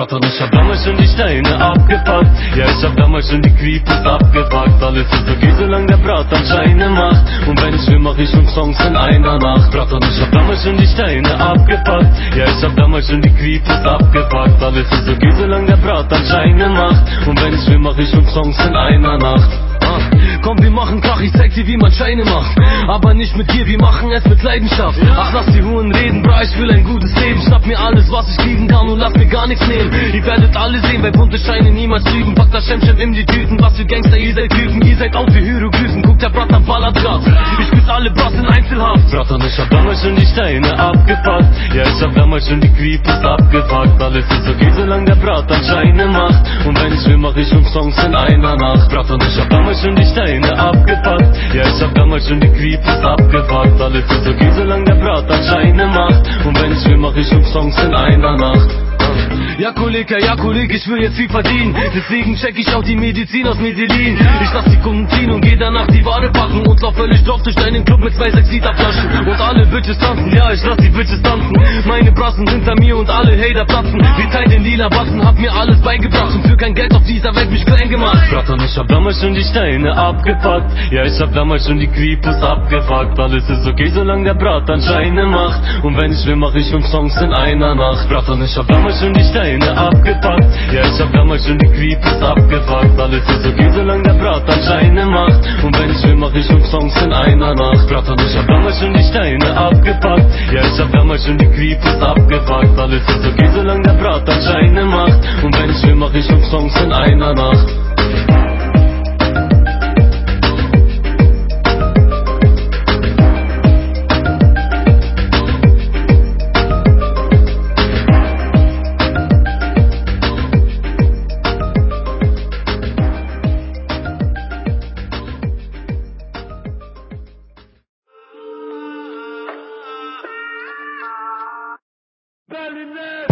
Bratan, ich hab damals schon die Steine abgepackt. Ja, ich hab damals schon die Creepers abgepackt. Alles ist okay, solange der Bratan Scheine macht. Und wenn ich will, mach ich fünf Songs in einer Nacht. Bratan, ich hab damals schon die Steine abgepackt. Ja, ich hab damals schon die Creepers abgepackt. Alles ist okay, solange der Bratan Scheine macht. Und wenn ich will, mach ich fünf Songs in einer Nacht. Komm, wir machen Krach, ich zeig dir, wie man Scheine macht. Aber nicht mit dir, wir machen es mit Leidenschaft. Ach, lass die Huren reden, bra, ich will ein gutes Leben. Schnapp mir alles, was ich kriegen kann und lass mir gar nichts nehmen. Ihr werdet alle sehen, bei bunte Scheine niemals lügen. Pack das Schemschem in die Tüten, was für Gangster, ihr seid Typen. Ihr seid auch wie Hieroglyphen, guckt der Brat am Ballertrat. Ich küss alle Bras in Einzelhaft. Bratan, ich hab damals schon die Steine abgepackt. Ja, ich hab damals schon die Creepers abgepackt. Alles ist okay, solange der Brat an Scheine macht. Und wenn ich mach ich fünf Songs in einer Nacht. Bratan, ich hab damals schon die Steine abgepackt. Ja, ich hab damals schon die Creepers abgepackt. Alles ist okay, solange der Brat an Scheine macht. Und wenn ich will, mach ich fünf Songs in einer Nacht. Ja, Kollege, ja, Kollege, ich will jetzt viel verdienen. Deswegen check ich auch die Medizin aus Medellin. Ich lass die Kunden ziehen und geh danach die Ware packen. Und lauf völlig drauf durch deinen Club mit zwei 6 Liter Flaschen. Und alle Bitches tanzen, ja, ich lass die Bitches tanzen. Meine Brassen hinter mir und alle Hater platzen. Wir teilen den lila Batzen, hab mir alles beigebracht. Und für kein Geld auf dieser Welt mich klein gemacht. Bratan, ich hab damals schon die Steine abgepackt. Ja, ich hab damals schon die Creepers abgefuckt. Alles ist okay, solange der Bratan Scheine macht. Und wenn ich will, mach ich fünf Songs in einer Nacht. Bratan, ich hab damals schon die Steine abgepackt. Ja, ich hab damals schon die Creepers abgefuckt. Alles ist okay, solange der Bratan Scheine macht. Und wenn ich will, mach ich fünf Songs in einer Nacht. Bratan, ich hab damals schon die Steine abgepackt. Ja, ich hab damals schon die Creepers abgefuckt. Alles ist okay, solange der Bratan Scheine macht. Und in there